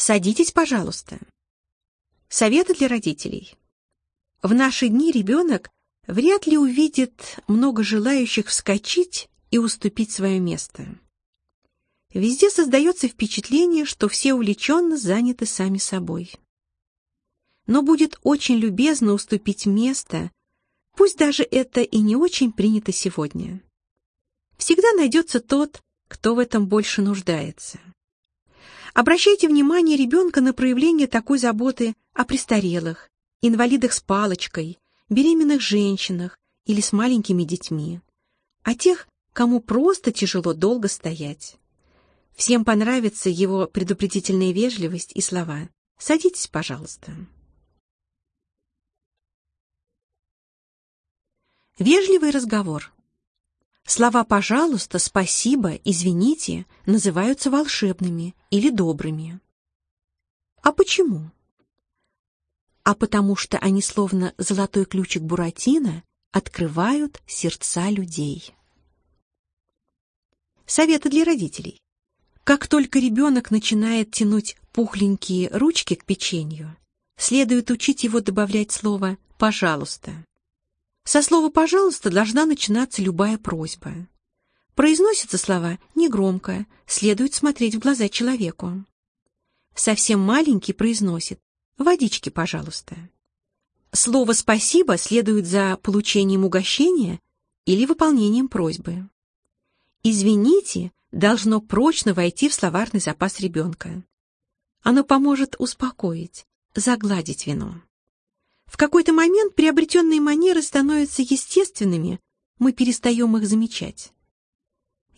Садитесь, пожалуйста. Советы для родителей. В наши дни ребенок вряд ли увидит много желающих вскочить и уступить свое место. Везде создается впечатление, что все увлеченно заняты сами собой. Но будет очень любезно уступить место, пусть даже это и не очень принято сегодня. Всегда найдется тот, кто в этом больше нуждается. Обращайте внимание ребенка на проявление такой заботы о престарелых, инвалидах с палочкой, беременных женщинах или с маленькими детьми, о тех, кому просто тяжело долго стоять. Всем понравится его предупредительная вежливость и слова. Садитесь, пожалуйста. Вежливый разговор. Слова «пожалуйста», «спасибо», «извините» называются волшебными или добрыми. А почему? А потому что они, словно золотой ключик Буратино, открывают сердца людей. Советы для родителей. Как только ребенок начинает тянуть пухленькие ручки к печенью, следует учить его добавлять слово «пожалуйста». Со слова «пожалуйста» должна начинаться любая просьба. Произносятся слова негромко, следует смотреть в глаза человеку. Совсем маленький произносит «водички, пожалуйста». Слово «спасибо» следует за получением угощения или выполнением просьбы. «Извините» должно прочно войти в словарный запас ребенка. Оно поможет успокоить, загладить вину. В какой-то момент приобретенные манеры становятся естественными, мы перестаем их замечать.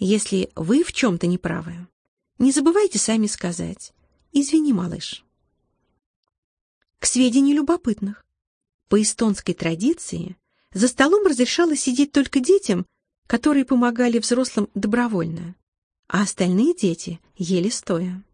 Если вы в чем-то неправы, не забывайте сами сказать «Извини, малыш». К сведению любопытных. По эстонской традиции за столом разрешалось сидеть только детям, которые помогали взрослым добровольно, а остальные дети ели стоя.